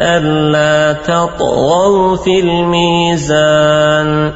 ألا تطغوا في الميزان